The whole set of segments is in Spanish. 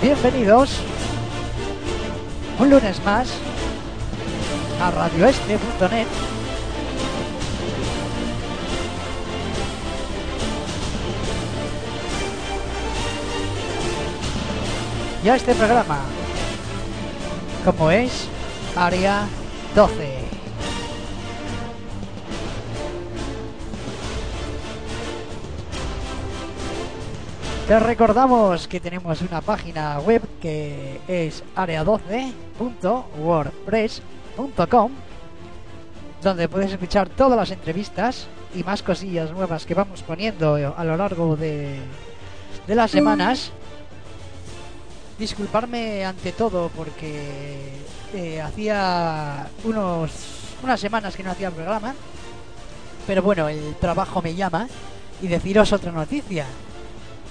Bienvenidos un lunes más a radioeste.net. Y a este programa, como es Área 12. Te recordamos que tenemos una página web que es area12.wordpress.com donde puedes escuchar todas las entrevistas y más cosillas nuevas que vamos poniendo a lo largo de, de las semanas. Disculparme ante todo porque eh, hacía unos unas semanas que no hacía programa, pero bueno, el trabajo me llama y deciros otra noticia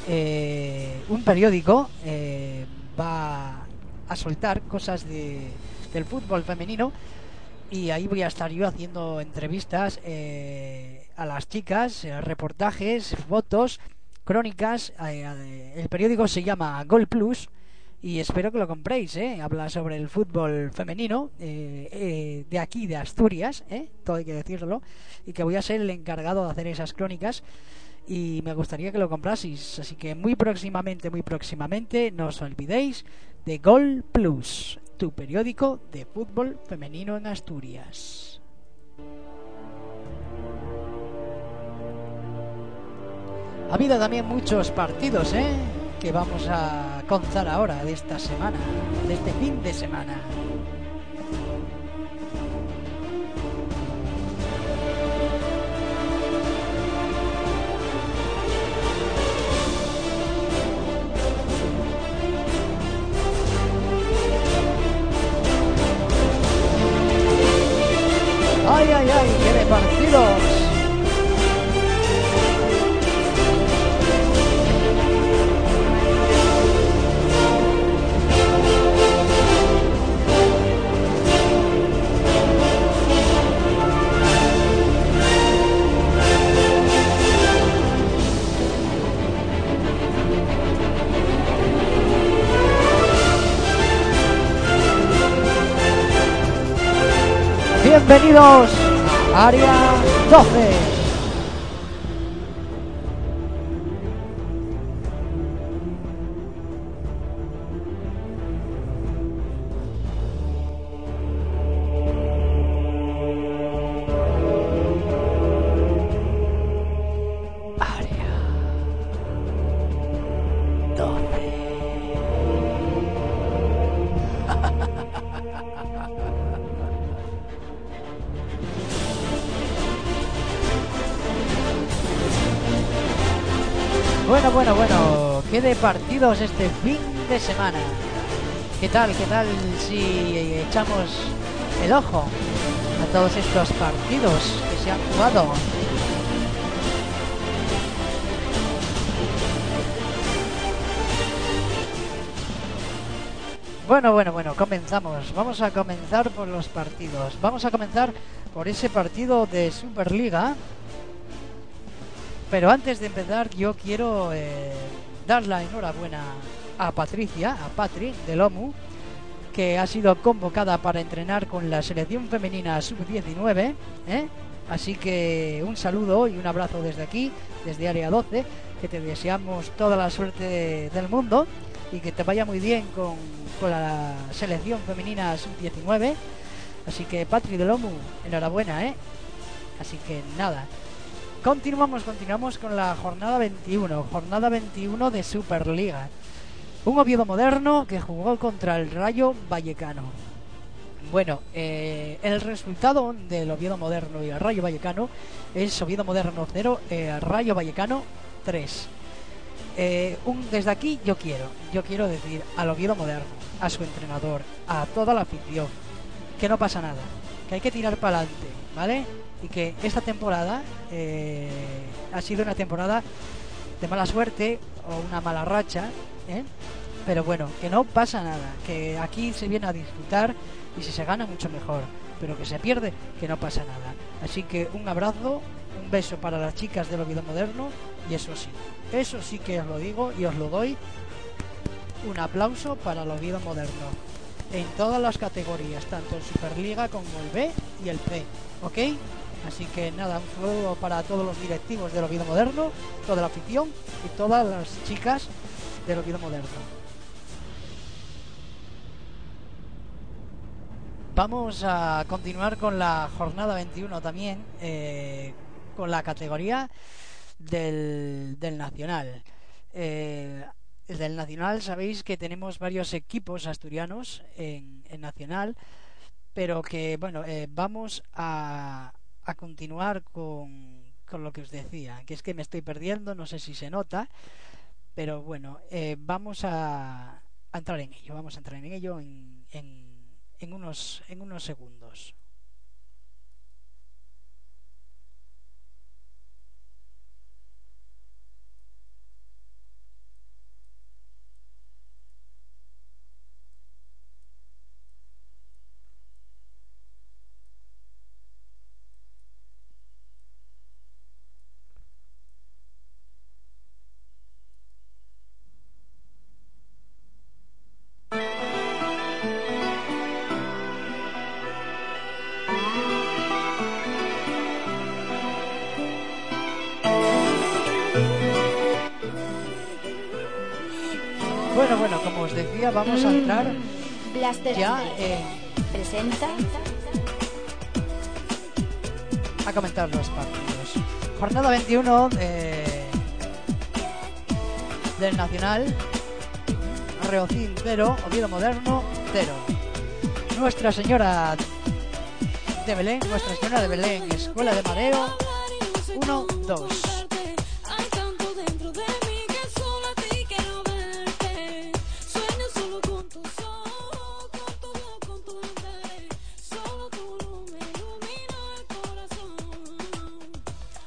eh, un periódico eh, va a soltar cosas de, del fútbol femenino y ahí voy a estar yo haciendo entrevistas eh, a las chicas, eh, reportajes, fotos, crónicas. Eh, el periódico se llama Gol Plus y espero que lo compréis. ¿eh? Habla sobre el fútbol femenino eh, eh, de aquí, de Asturias, ¿eh? todo hay que decirlo, y que voy a ser el encargado de hacer esas crónicas y me gustaría que lo compraseis. Así que muy próximamente, muy próximamente, no os olvidéis de Gol Plus, tu periódico de fútbol femenino en Asturias. Ha habido también muchos partidos, ¿eh? Que vamos a contar ahora de esta semana, de este fin de semana. ¡Ay, ay, ay! ¡Qué de partidos! Bienvenidos a Área 12. Este fin de semana. ¿Qué tal, qué tal si echamos el ojo a todos estos partidos que se han jugado? Bueno, bueno, bueno, comenzamos. Vamos a comenzar por los partidos. Vamos a comenzar por ese partido de Superliga pero antes de empezar, yo quiero eh, dar la enhorabuena a Patricia, a Patri del OMU, que ha sido convocada para entrenar con la selección femenina sub-19. ¿eh? Así que un saludo y un abrazo desde aquí, desde Área 12, que te deseamos toda la suerte del mundo y que te vaya muy bien con, con la selección femenina sub-19. Así que Patri del OMU, enhorabuena, ¿eh? Así que nada, Continuamos, continuamos con la jornada 21, jornada 21 de Superliga. Un Oviedo moderno que jugó contra el Rayo Vallecano. Bueno, eh, el resultado del Oviedo moderno y el Rayo Vallecano es Oviedo moderno 0, eh, Rayo Vallecano 3. Eh, un, desde aquí yo quiero, yo quiero decir al Oviedo moderno, a su entrenador, a toda la afición, que no pasa nada, que hay que tirar para adelante, ¿vale? Y que esta temporada eh, ha sido una temporada de mala suerte o una mala racha, ¿eh? Pero bueno, que no pasa nada, que aquí se viene a disfrutar y si se gana mucho mejor, pero que se pierde, que no pasa nada. Así que un abrazo, un beso para las chicas del Oviedo Moderno y eso sí, eso sí que os lo digo y os lo doy. Un aplauso para el Oviedo Moderno en todas las categorías, tanto en Superliga como el B y el P, ¿ok? Así que nada, un saludo para todos los directivos del Oviedo Moderno, toda la afición y todas las chicas del Oviedo Moderno. Vamos a continuar con la jornada 21 también, eh, con la categoría del, Nacional. Eh, del Nacional sabéis que tenemos varios equipos asturianos en, en Nacional, pero que bueno, eh, vamos a, a continuar con, con, lo que os decía, que es que me estoy perdiendo, no sé si se nota, pero bueno, eh, vamos a, a, entrar en ello, vamos a entrar en ello en, en, en unos, en unos segundos. Ya Snake en, presenta a comentar los partidos. Jornada 21 eh, del Nacional. Reocín 0, Oviedo Moderno 0. Nuestra Señora de Belén, Nuestra Señora de Belén, Escuela de Mareo 1,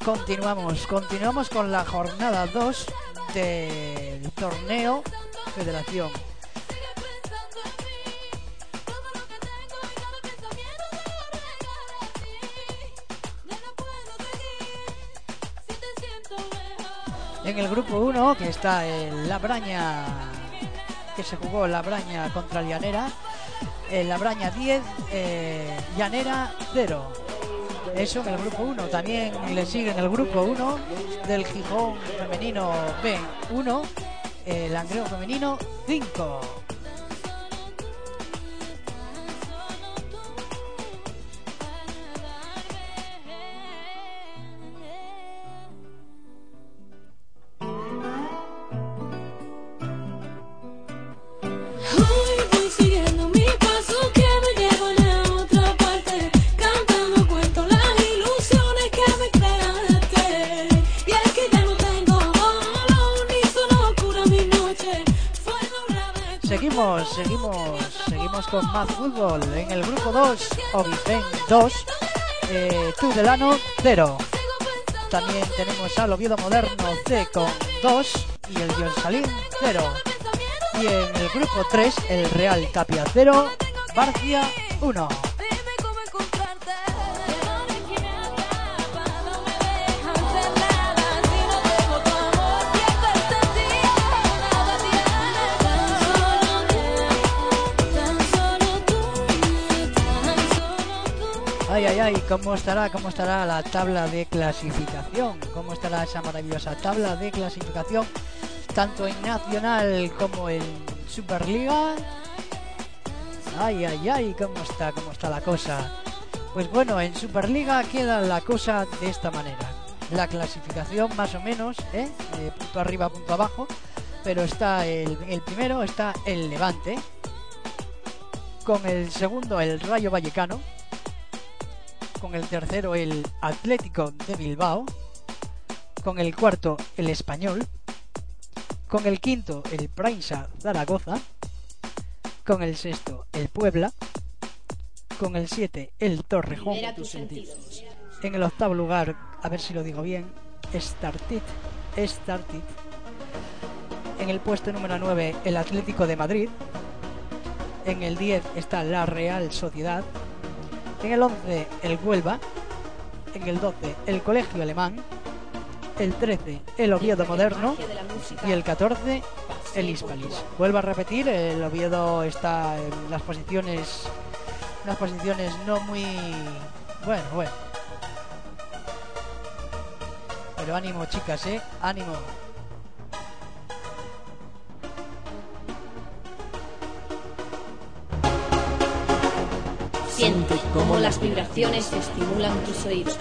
Continuamos, continuamos con la jornada 2 del torneo Federación. En el grupo 1, que está en La Braña, que se jugó La Braña contra Llanera, en La Braña 10, eh, Llanera 0. Eso en el grupo 1. También le sigue en el grupo 1 del Gijón femenino B1, el Langreo femenino 5. Seguimos, seguimos, con más fútbol. En el grupo 2, Ovifén 2, eh, Tudelano 0. También tenemos al Oviedo Moderno C con 2 y el Salín 0. Y en el grupo 3, el Real Tapia 0, Barcia 1. Ay, ay, ¿cómo estará, cómo estará la tabla de clasificación? ¿Cómo estará esa maravillosa tabla de clasificación? Tanto en Nacional como en Superliga. Ay, ay, ay, ¿cómo está, cómo está la cosa? Pues bueno, en Superliga queda la cosa de esta manera. La clasificación más o menos, ¿eh? Eh, punto arriba, punto abajo. Pero está el primero, está el Levante. Con el segundo, el Rayo Vallecano con el tercero el Atlético de Bilbao, con el cuarto el Español, con el quinto el Prensa Zaragoza, con el sexto el Puebla, con el siete el Torrejón, en el octavo lugar, a ver si lo digo bien, Startit, Startit, En el puesto número 9, el Atlético de Madrid. En el 10 está la Real Sociedad. En el 11, el Huelva. En el 12, el Colegio Alemán. El 13, el Oviedo Moderno. Y el 14, el Hispalis. Vuelvo a repetir, el Oviedo está en las posiciones. Unas posiciones no muy. Bueno, bueno. Pero ánimo, chicas, ¿eh? Ánimo. Siente cómo las vibraciones estimulan tus oídos.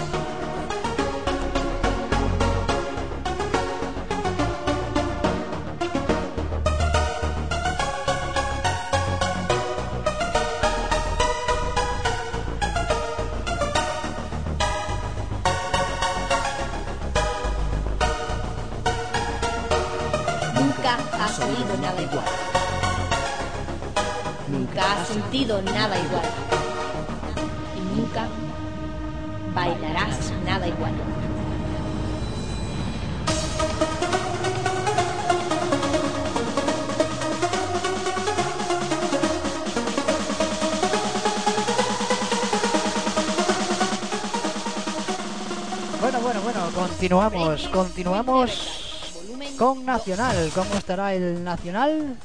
Bueno, bueno, bueno, continuamos, continuamos con Nacional. ¿Cómo estará el Nacional?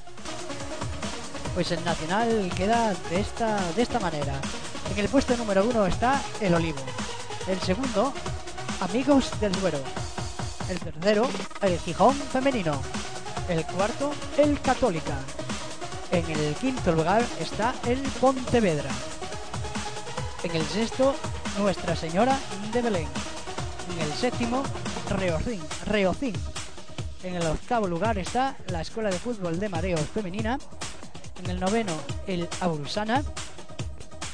Pues el Nacional queda de esta, de esta manera. En el puesto número uno está el Olivo. El segundo, Amigos del Duero. El tercero, el Gijón Femenino. El cuarto, el Católica. En el quinto lugar está el Pontevedra. En el sexto, Nuestra Señora de Belén. Séptimo, Reocín. Reocín. En el octavo lugar está la Escuela de Fútbol de Mareos Femenina. En el noveno, el Aurusana.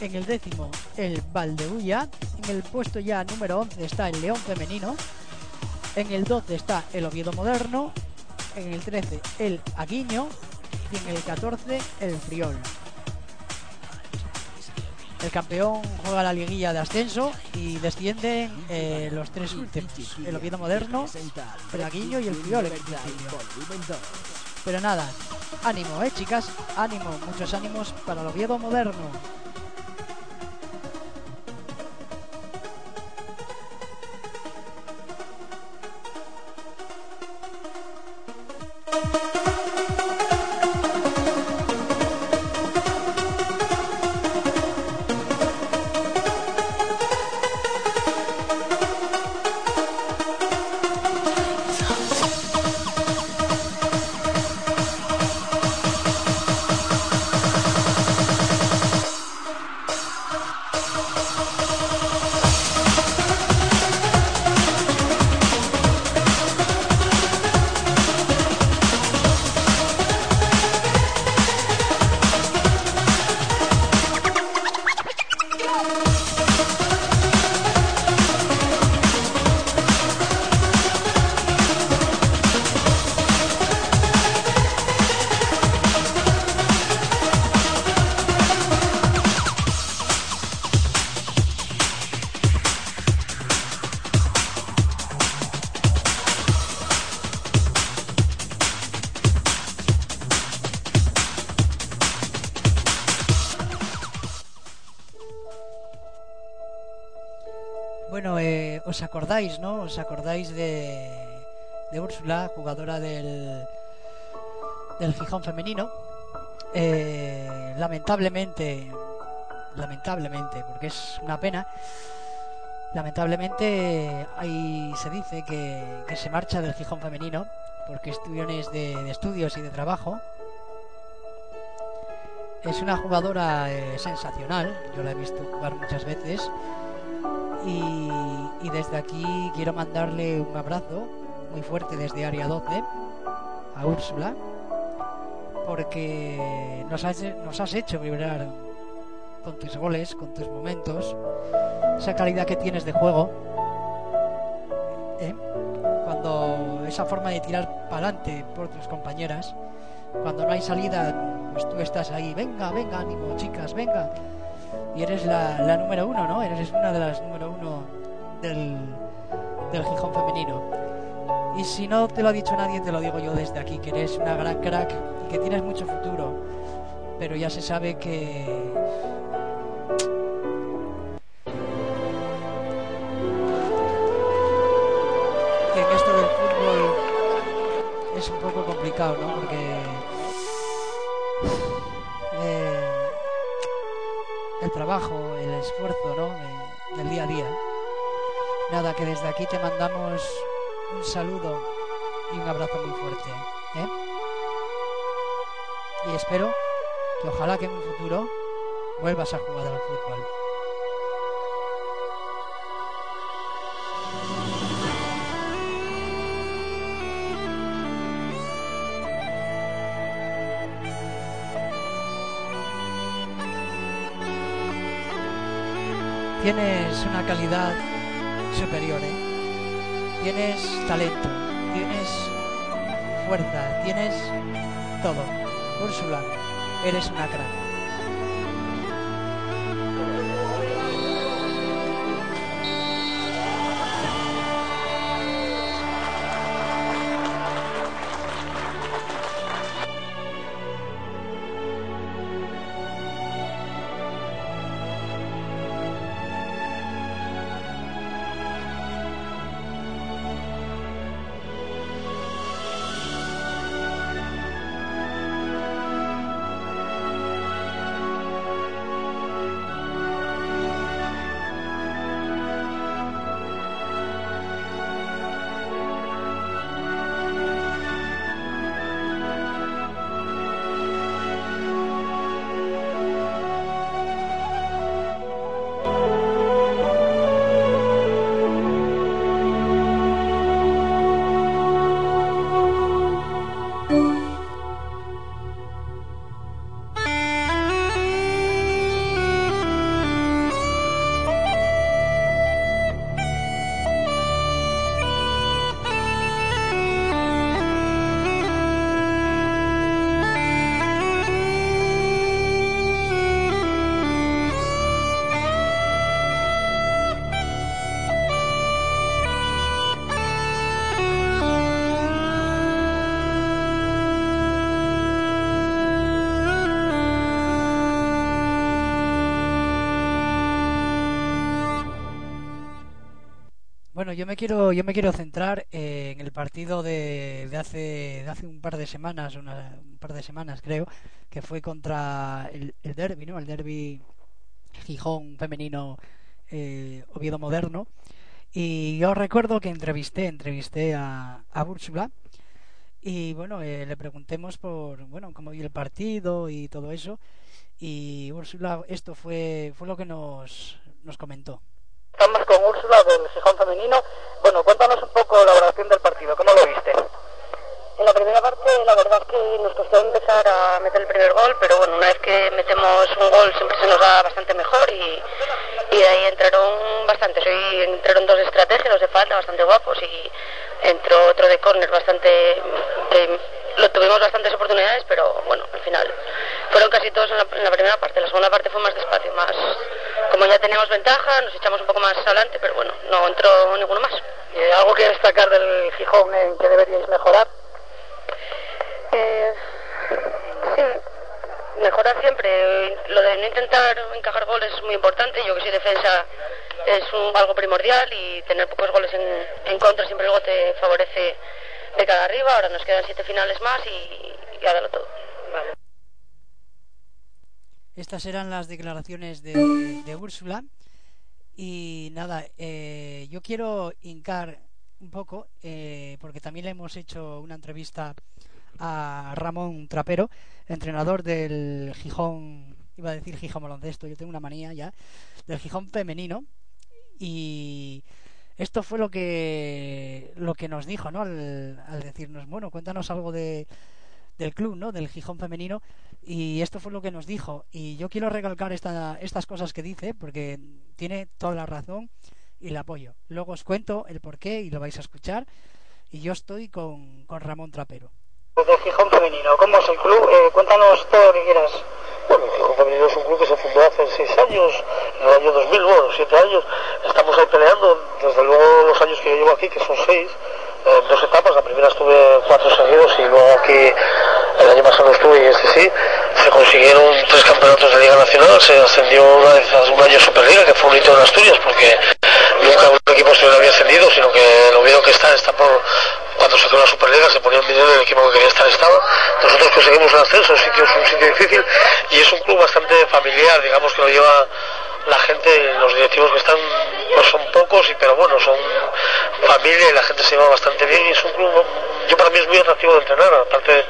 En el décimo, el Valdebulla. En el puesto ya número 11 está el León Femenino. En el 12 está el Oviedo Moderno. En el 13, el Aguiño. Y en el 14, el Friol. El campeón juega la liguilla de ascenso y descienden eh, los tres últimos. El Oviedo Moderno, el y el principio. Pero nada, ánimo, eh chicas, ánimo, muchos ánimos para el Oviedo Moderno. Os acordáis, ¿no? Os acordáis de, de Úrsula, jugadora del, del Gijón femenino. Eh, lamentablemente, lamentablemente, porque es una pena, lamentablemente ahí se dice que, se marcha del Gijón femenino por cuestiones de, de estudios y de trabajo. Es una jugadora eh, sensacional, yo la he visto jugar muchas veces y, y desde aquí quiero mandarle un abrazo muy fuerte desde Área 12 a Úrsula porque nos has, nos has hecho vibrar con tus goles, con tus momentos, esa calidad que tienes de juego. ¿eh? Cuando esa forma de tirar para adelante por tus compañeras, cuando no hay salida, pues tú estás ahí, venga, venga, ánimo, chicas, venga y eres la, la número uno, ¿no? Eres una de las número uno del, del Gijón femenino. Y si no te lo ha dicho nadie, te lo digo yo desde aquí, que eres una gran crack y que tienes mucho futuro. Pero ya se sabe que... que en esto del fútbol es un poco complicado, ¿no? Porque... eh, el trabajo, el esfuerzo, ¿no? De- del día a día. Nada, que desde aquí te mandamos un saludo y un abrazo muy fuerte. ¿eh? Y espero que ojalá que en un futuro vuelvas a jugar al fútbol. Tienes una calidad superior, ¿eh? Tienes talento, tienes fuerza, tienes todo. Úrsula, eres una crack. Yo me quiero, yo me quiero centrar eh, en el partido de, de hace, de hace un par de semanas, una- un par de semanas creo, que fue contra el, el derby, ¿no? El derby Gijón femenino eh, Oviedo Moderno. Y yo recuerdo que entrevisté, entrevisté a, a Úrsula y bueno, eh, le preguntemos por, bueno, cómo vio el partido y todo eso. Y Úrsula, esto fue, fue lo que nos, nos comentó. Estamos con Úrsula del Gijón Femenino. Bueno, cuéntanos un poco la valoración del partido, ¿cómo lo viste? En la primera parte, la verdad es que nos costó empezar a meter el primer gol, pero bueno, una vez que metemos un gol siempre se nos da bastante mejor y, y de ahí entraron bastantes. Hoy entraron dos estrategias, de falta, bastante guapos y entró otro de córner bastante... de- lo tuvimos bastantes oportunidades, pero bueno, al final fueron casi todos en la, en la primera parte. La segunda parte fue más despacio, más... Como ya teníamos ventaja, nos echamos un poco más adelante, pero bueno, no entró ninguno más. ¿Algo que destacar del Gijón en que deberíais mejorar? Eh, sí, mejorar siempre. Lo de no intentar encajar goles es muy importante. Yo que soy defensa es un- algo primordial y tener pocos goles en, en contra siempre luego te favorece de cara arriba. Ahora nos quedan siete finales más y, y darlo todo. Estas eran las declaraciones de, Úrsula. Y nada, eh, yo quiero hincar un poco, eh, porque también le hemos hecho una entrevista a Ramón Trapero, entrenador del Gijón, iba a decir Gijón Baloncesto, yo tengo una manía ya, del Gijón femenino. Y esto fue lo que lo que nos dijo, ¿no? Al, al decirnos, bueno, cuéntanos algo de, del club, ¿no? Del Gijón femenino. Y esto fue lo que nos dijo. Y yo quiero recalcar esta, estas cosas que dice, porque tiene toda la razón y la apoyo. Luego os cuento el porqué y lo vais a escuchar. Y yo estoy con, con Ramón Trapero. Del Gijón Femenino, ¿cómo es el club? Eh, cuéntanos todo lo que quieras. Bueno, Gijón Femenino es un club que se fundó hace seis años, en el año 2000, bueno, siete años. Estamos ahí peleando, desde luego los años que yo llevo aquí, que son seis, en dos etapas. La primera estuve cuatro seguidos y luego aquí el año pasado estuve y este sí. Se consiguieron tres campeonatos de Liga Nacional, se ascendió una vez hace un año Superliga, que fue un hito en Asturias porque nunca un equipo asturiano había ascendido, sino que lo vieron que está, está por cuando se creó la Superliga se ponía un dinero el equipo que quería estar estaba. Nosotros conseguimos un ascenso, un sitio, es un sitio difícil y es un club bastante familiar, digamos que lo lleva la gente, los directivos que están, pues son pocos, y, pero bueno, son familia y la gente se lleva bastante bien y es un club, yo para mí es muy atractivo de entrenar, aparte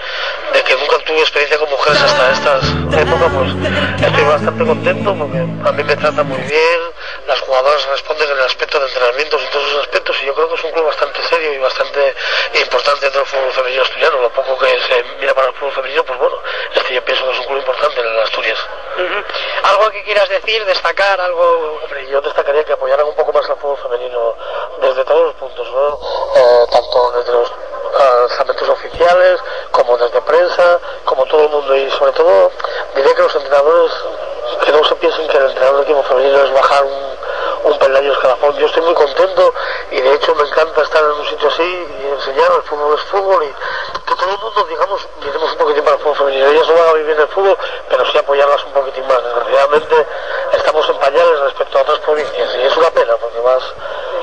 de que nunca tuve experiencia con mujeres hasta estas épocas, pues estoy bastante contento porque a mí me tratan muy bien, las jugadoras responden en el aspecto de entrenamientos y todos esos aspectos y yo creo que es un club bastante serio y bastante importante dentro del fútbol femenino asturiano, lo poco que se mira para el fútbol femenino, pues bueno, es que yo pienso que es un club importante en Asturias. ¿Algo que quieras decir, destacar, algo...? Hombre, yo destacaría que apoyaran un poco más al fútbol femenino desde todos los puntos, ¿no? Eh, tanto desde los alzamientos oficiales, como desde prensa, como todo el mundo. Y sobre todo, diré que los entrenadores, que no se piensen que el entrenador del equipo femenino es bajar un, un peldaño escalafón. Yo estoy muy contento y de hecho me encanta estar en un sitio así y enseñar, el fútbol es fútbol y que todo el mundo, digamos, miremos un poquitín para el fútbol femenino. Ellas no van a vivir en el fútbol, pero sí apoyarlas un poquitín más. Desgraciadamente estamos en pañales respecto a otras provincias y es una pena porque vas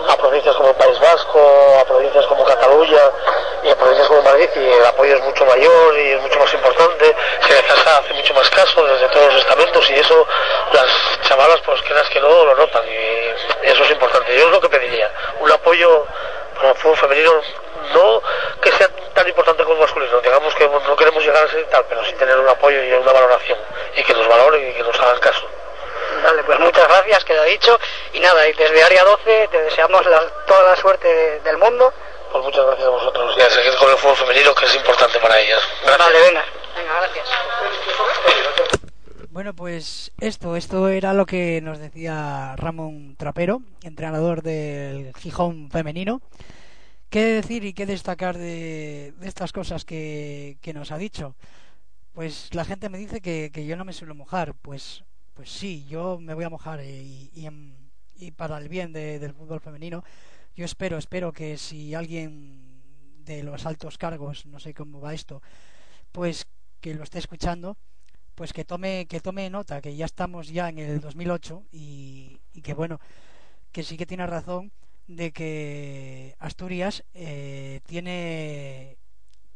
a provincias como el País Vasco, a provincias como Cataluña y a provincias como Madrid y el apoyo es mucho mayor y es mucho más importante, se les hace mucho más caso desde todos los estamentos y eso las chavalas pues creas que no lo notan y eso es importante. Yo es lo que pediría, un apoyo para el fútbol femenino no que sea tan importante como el masculino, digamos que no queremos llegar a ser tal, pero sí tener un apoyo y una valoración y que nos valoren y que nos hagan caso. Vale, pues muchas gracias, queda dicho. Y nada, y desde Área 12 te deseamos toda la suerte de- del mundo. Muchas gracias a vosotros y a seguir con el fútbol femenino que es importante para ellas. Gracias. Vale, venga. Venga, gracias. Bueno, pues esto, esto era lo que nos decía Ramón Trapero, entrenador del Gijón femenino. ¿Qué decir y qué destacar de, de estas cosas que, que nos ha dicho? Pues la gente me dice que, que yo no me suelo mojar. Pues, pues sí, yo me voy a mojar eh, y, y, y para el bien de- del fútbol femenino. Yo espero, espero que si alguien de los altos cargos, no sé cómo va esto, pues que lo esté escuchando, pues que tome que tome nota que ya estamos ya en el 2008 y, y que bueno que sí que tiene razón de que Asturias eh, tiene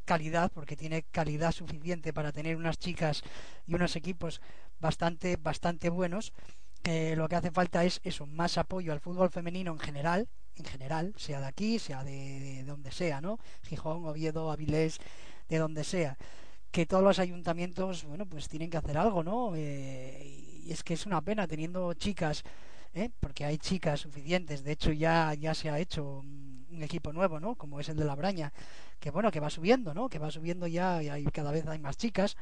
calidad porque tiene calidad suficiente para tener unas chicas y unos equipos bastante bastante buenos que lo que hace falta es eso más apoyo al fútbol femenino en general en general sea de aquí sea de, de donde sea no Gijón Oviedo Avilés de donde sea que todos los ayuntamientos, bueno, pues tienen que hacer algo, ¿no? Eh, y es que es una pena teniendo chicas, ¿eh? porque hay chicas suficientes, de hecho ya, ya se ha hecho un, un equipo nuevo, ¿no? Como es el de la Braña, que bueno, que va subiendo, ¿no? Que va subiendo ya y hay, cada vez hay más chicas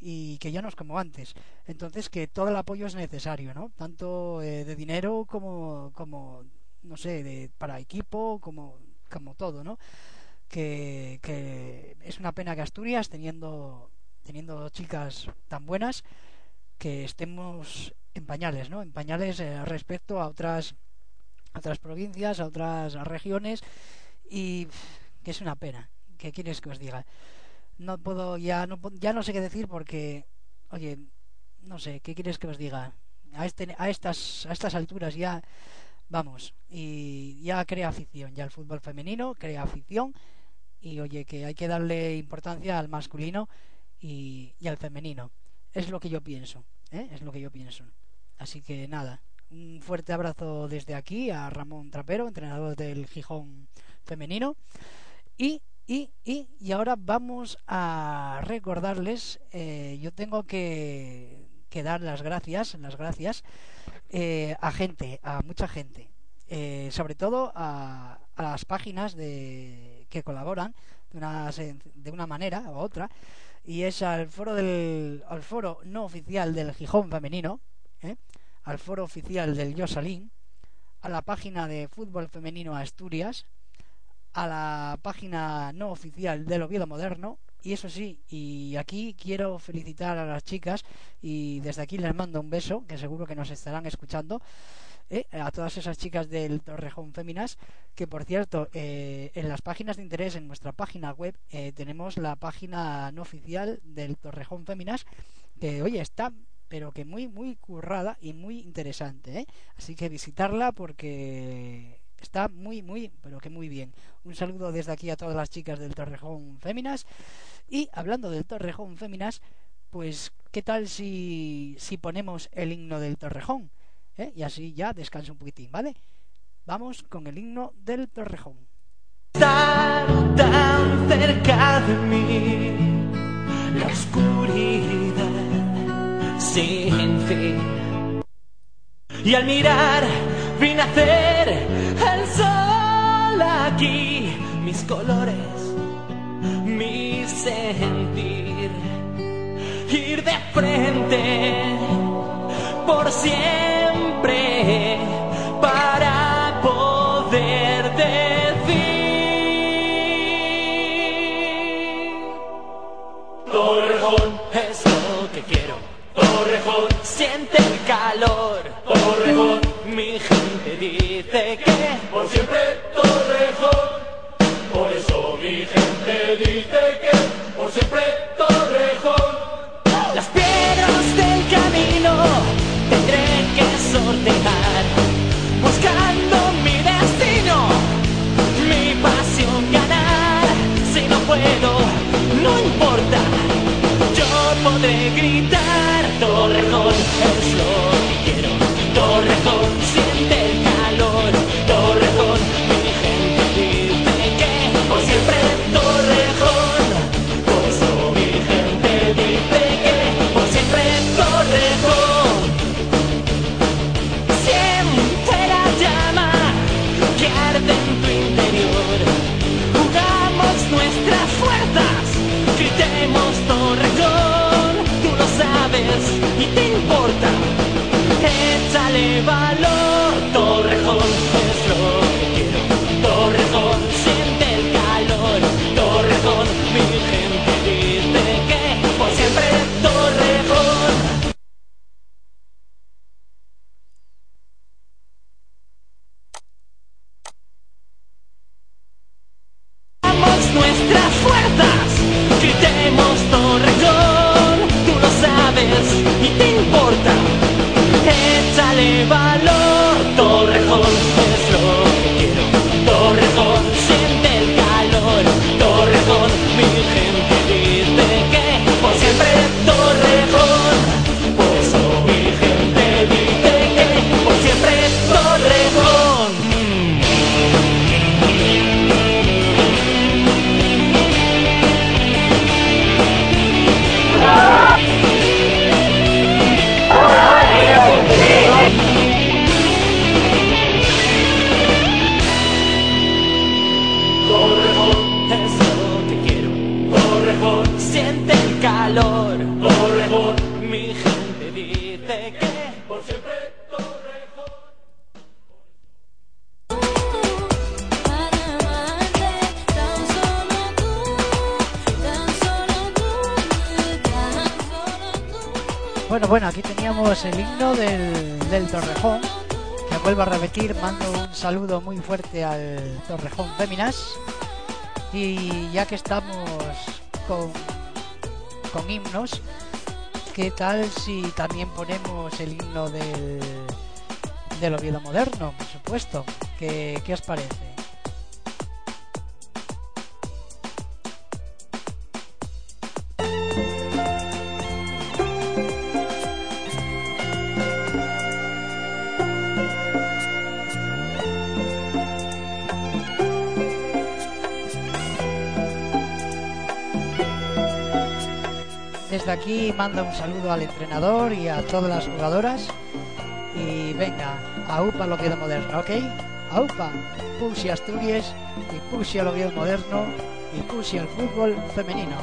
y que ya no es como antes. Entonces que todo el apoyo es necesario, ¿no? Tanto eh, de dinero como, como no sé, de, para equipo, como, como todo, ¿no? que, que es una pena que Asturias, teniendo, teniendo chicas tan buenas, que estemos en pañales, ¿no? En pañales eh, respecto a otras, a otras provincias, a otras regiones, y que es una pena. ¿Qué quieres que os diga? No puedo, ya no, ya no sé qué decir porque, oye, no sé, ¿qué quieres que os diga? A, este, a, estas, a estas alturas ya, vamos, y ya crea afición, ya el fútbol femenino crea afición y oye que hay que darle importancia al masculino y, al femenino. Es lo que yo pienso ¿eh? es lo que yo pienso. Así que nada un fuerte abrazo desde aquí a Ramón Trapero entrenador del Gijón femenino. Y y, y, y ahora vamos a recordarles eh, yo tengo que dar las gracias las gracias eh, a gente a mucha gente eh, sobre todo a, a las páginas de, que colaboran de una, de una manera u otra y es al foro del al foro no oficial del Gijón femenino ¿eh? al foro oficial del Yosalín a la página de fútbol femenino Asturias a la página no oficial del Oviedo Moderno y eso sí, y aquí quiero felicitar a las chicas y desde aquí les mando un beso, que seguro que nos estarán escuchando, eh, a todas esas chicas del Torrejón Féminas, que por cierto, eh, en las páginas de interés, en nuestra página web, eh, tenemos la página no oficial del Torrejón Féminas, que oye, está pero que muy, muy currada y muy interesante, ¿eh? Así que visitarla porque está muy, muy, pero que muy bien. Un saludo desde aquí a todas las chicas del Torrejón Féminas. Y hablando del Torrejón Féminas, pues, ¿qué tal si, si ponemos el himno del Torrejón? ¿Eh? Y así ya descanso un poquitín, ¿vale? Vamos con el himno del Torrejón. tan cerca de mí, la oscuridad sin fin. Y al mirar vi aquí, mis colores, mi sentir, ir de frente por siempre para poder decir Torrejón. es lo que quiero. Torrejón. Siente el calor. Torrejón. Mi gente dice que por siempre Por eso mi gente dice que por siempre Torrejón las piedras del camino tendré que sortear, buscando mi destino, mi pasión ganar. Si no puedo, no importa, yo podré gritar. Torrejón es lo que quiero, Torrejón siente y te importa. Échale valor, calor. Torrejón mi gente dice que por siempre Torrejón. Para amarte, tan solo tú, tan solo tú, tan solo tú. Bueno, bueno, aquí teníamos el himno del, del Torrejón. Que vuelvo a repetir, mando un saludo muy fuerte al Torrejón Féminas. Y ya que estamos con, con himnos, ¿qué tal si también ponemos el himno del, del Oviedo Moderno, por supuesto? ¿Qué, qué os parece? Desde aquí mando un saludo al entrenador y a todas las jugadoras. Y venga, a UPA lo Oviedo Moderno, ¿ok? A UPA, Pusi Asturias y Pusi al Oviedo Moderno y Pusi al fútbol femenino.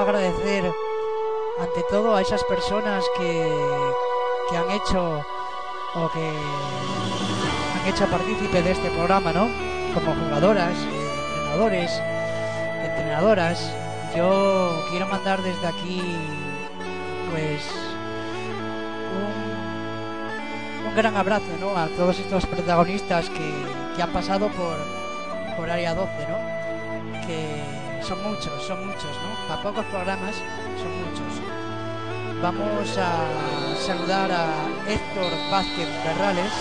Agradecer ante todo a esas personas que, que han hecho o que han hecho partícipe de este programa, ¿no? Como jugadoras, eh, entrenadores, entrenadoras. Yo quiero mandar desde aquí, pues, un, gran abrazo, ¿no? A todos estos protagonistas que, que han pasado por, por Área 12, ¿no? Que son muchos, son muchos, ¿no? Para pocos programas son muchos. Vamos a saludar a Héctor Vázquez Ferrales,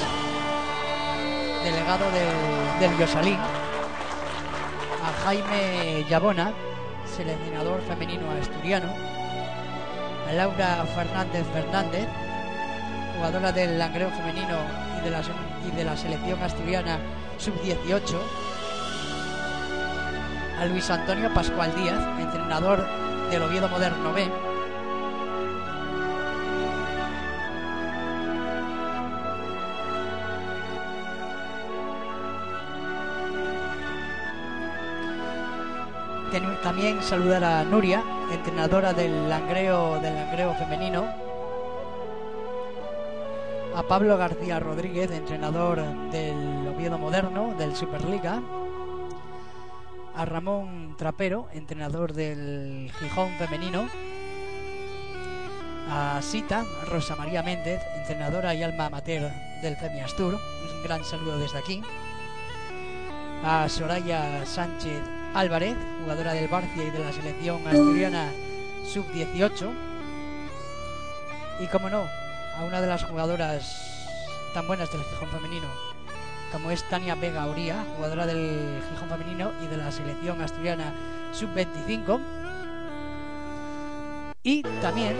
delegado del, del Yosalín, a Jaime Yabona, seleccionador femenino asturiano, a Laura Fernández Fernández, jugadora del Langreo femenino y de la, y de la selección asturiana sub-18, a Luis Antonio Pascual Díaz, entrenador del Oviedo Moderno B, También saludar a Nuria, entrenadora del Langreo, del Langreo femenino. A Pablo García Rodríguez, entrenador del Oviedo Moderno, del Superliga. A Ramón Trapero, entrenador del Gijón femenino. A Sita, Rosa María Méndez, entrenadora y alma amateur del Femiastur. Un gran saludo desde aquí. A Soraya Sánchez Álvarez, jugadora del Barcia y de la selección asturiana sub-18. Y como no, a una de las jugadoras tan buenas del Gijón femenino, como es Tania Vega Uría, jugadora del Gijón femenino y de la selección asturiana sub-25. Y también,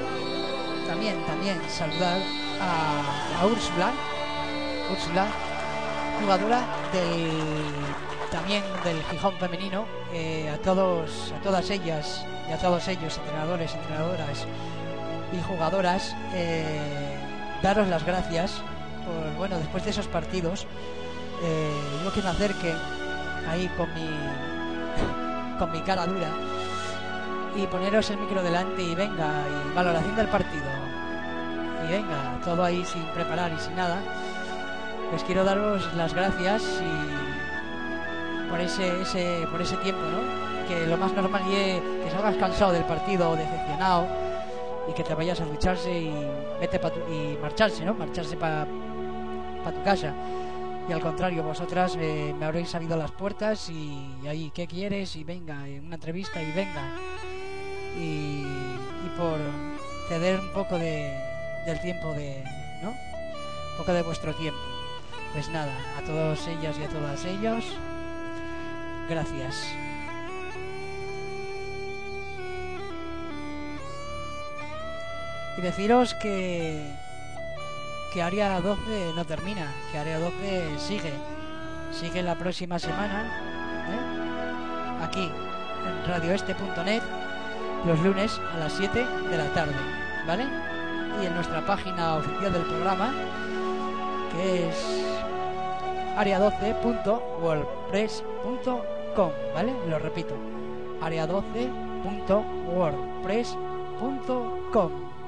también, también saludar a, a Úrsula, jugadora del también del Gijón femenino, eh, a todos, a todas ellas y a todos ellos, entrenadores, entrenadoras y jugadoras, eh, daros las gracias por, bueno, después de esos partidos, eh, yo que me acerque ahí con mi, con mi cara dura y poneros el micro delante y venga, y valoración del partido, y venga, todo ahí sin preparar y sin nada, pues quiero daros las gracias y por ese, ese, por ese tiempo, ¿no? Que lo más normal es que salgas cansado del partido o decepcionado y que te vayas a ducharse y vete pa tu- y marcharse, ¿no? Marcharse para tu casa. Y al contrario, vosotras eh, me habréis sabido las puertas y, ahí, ¿qué quieres? Y venga, eh, una entrevista y venga. Y, y por ceder un poco de, del tiempo de, ¿no? Un poco de vuestro tiempo. Pues nada, a todos ellas y a todas ellos, gracias. Y deciros que que Área 12 no termina, que Área 12 sigue, sigue la próxima semana, ¿eh? aquí en radioeste.net, los lunes a las 7 de la tarde, ¿vale? Y en nuestra página oficial del programa, que es area12.wordpress.com, ¿vale? Lo repito, area12.wordpress.com.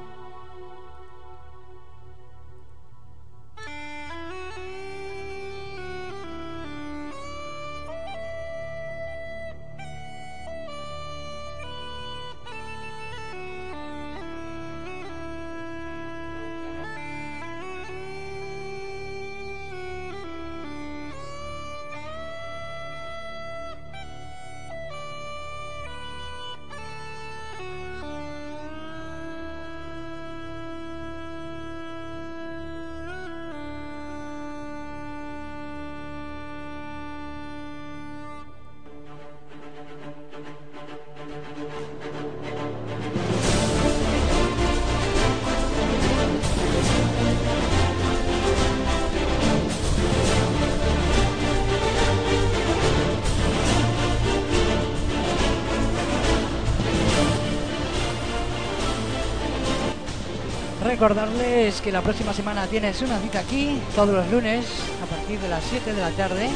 Recordarles que la próxima semana tienes una cita aquí, todos los lunes, a partir de las 7 de la tarde,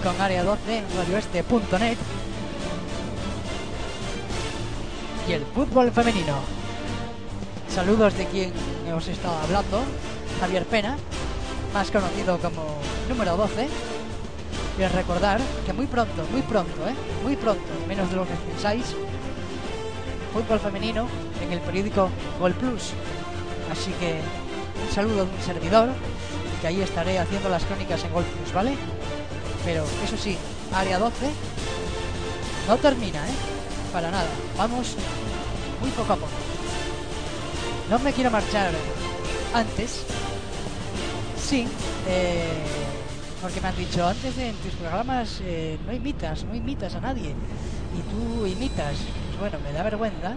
con Área 12 en radioeste.net y el fútbol femenino. Saludos de quien os estaba hablando, Javier Pena, más conocido como número 12. Y recordar que muy pronto, muy pronto, ¿eh? muy pronto, menos de lo que pensáis, fútbol femenino en el periódico Gol Plus. Así que un saludo de un servidor, que ahí estaré haciendo las crónicas en Gol Plus, ¿vale? Pero eso sí, área 12 no termina, ¿eh? Para nada. Vamos muy poco a poco. No me quiero marchar antes. Sí, eh, porque me han dicho antes en tus programas eh, no imitas, no imitas a nadie. Y tú imitas. Bueno, me da vergüenza,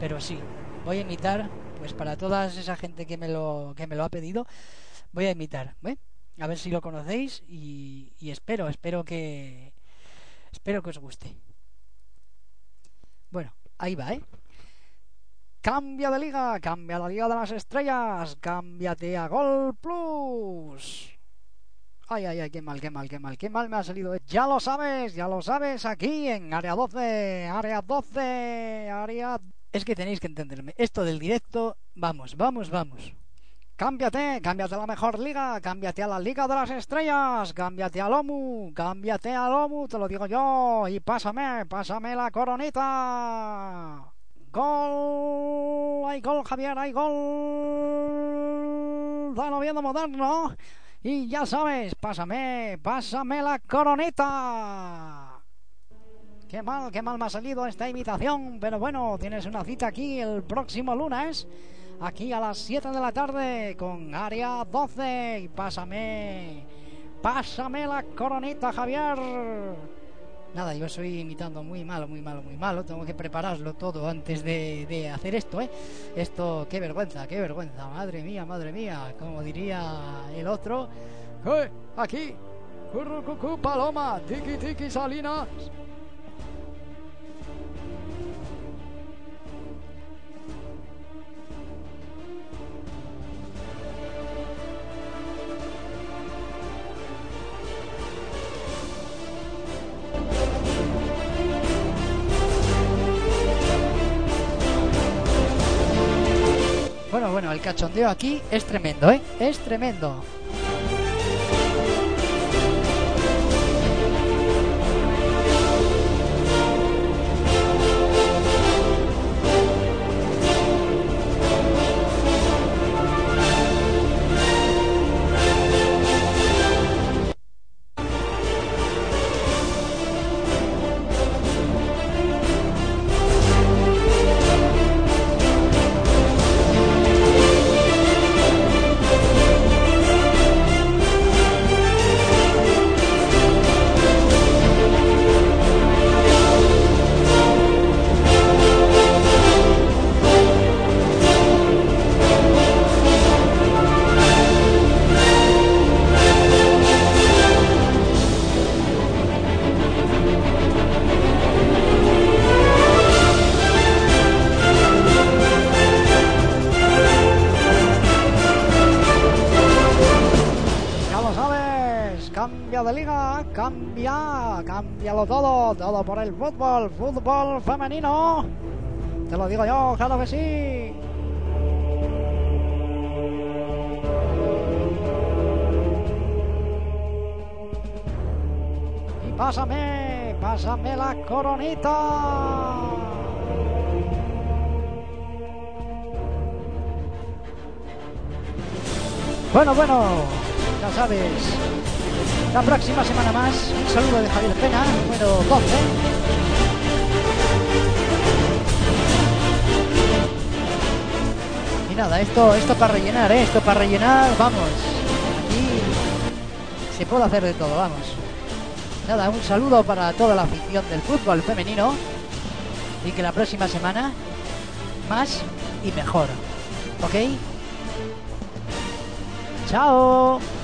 pero sí, voy a imitar, pues para toda esa gente que me lo, que me lo ha pedido, voy a imitar. ¿eh? A ver si lo conocéis y, y espero, espero que espero que os guste. Bueno, ahí va, ¿eh? Cambia de liga, cambia la liga de las estrellas, cámbiate a Gol Plus. Ay, ay, ay, qué mal, qué mal, qué mal, qué mal me ha salido. Ya lo sabes, ya lo sabes, aquí en Área 12, Área 12, Área... Es que tenéis que entenderme, esto del directo, vamos, vamos, vamos. Cámbiate, cámbiate a la mejor liga, cámbiate a la liga de las estrellas, cámbiate al OMU, cámbiate al OMU, te lo digo yo, y pásame, pásame la coronita. Gol, hay gol Javier, hay gol. Dan Oviedo Moderno. Y ya sabes, pásame, pásame la coronita. Qué mal, qué mal me ha salido esta imitación, pero bueno, tienes una cita aquí el próximo lunes, aquí a las 7 de la tarde con Área 12 y pásame, pásame la coronita, Javier. Nada, yo estoy imitando muy malo, muy malo, muy malo. Tengo que prepararlo todo antes de, de hacer esto, ¿eh? Esto, qué vergüenza, qué vergüenza. Madre mía, madre mía. Como diría el otro. ¡Eh! Aquí. Currucucú, paloma. Tiki, tiki, salinas. Cachondeo aquí es tremendo, ¿eh? Es tremendo. Cambia, cámbialo todo, todo por el fútbol, fútbol femenino. Te lo digo yo, claro que sí. Y pásame, pásame la coronita. Bueno, bueno, ya sabes. La próxima semana más. Un saludo de Javier Pena, número 12. Y nada, esto, esto para rellenar, ¿eh? Esto para rellenar, vamos. Aquí se puede hacer de todo, vamos. Nada, un saludo para toda la afición del fútbol femenino. Y que la próxima semana más y mejor. ¿Ok? Chao.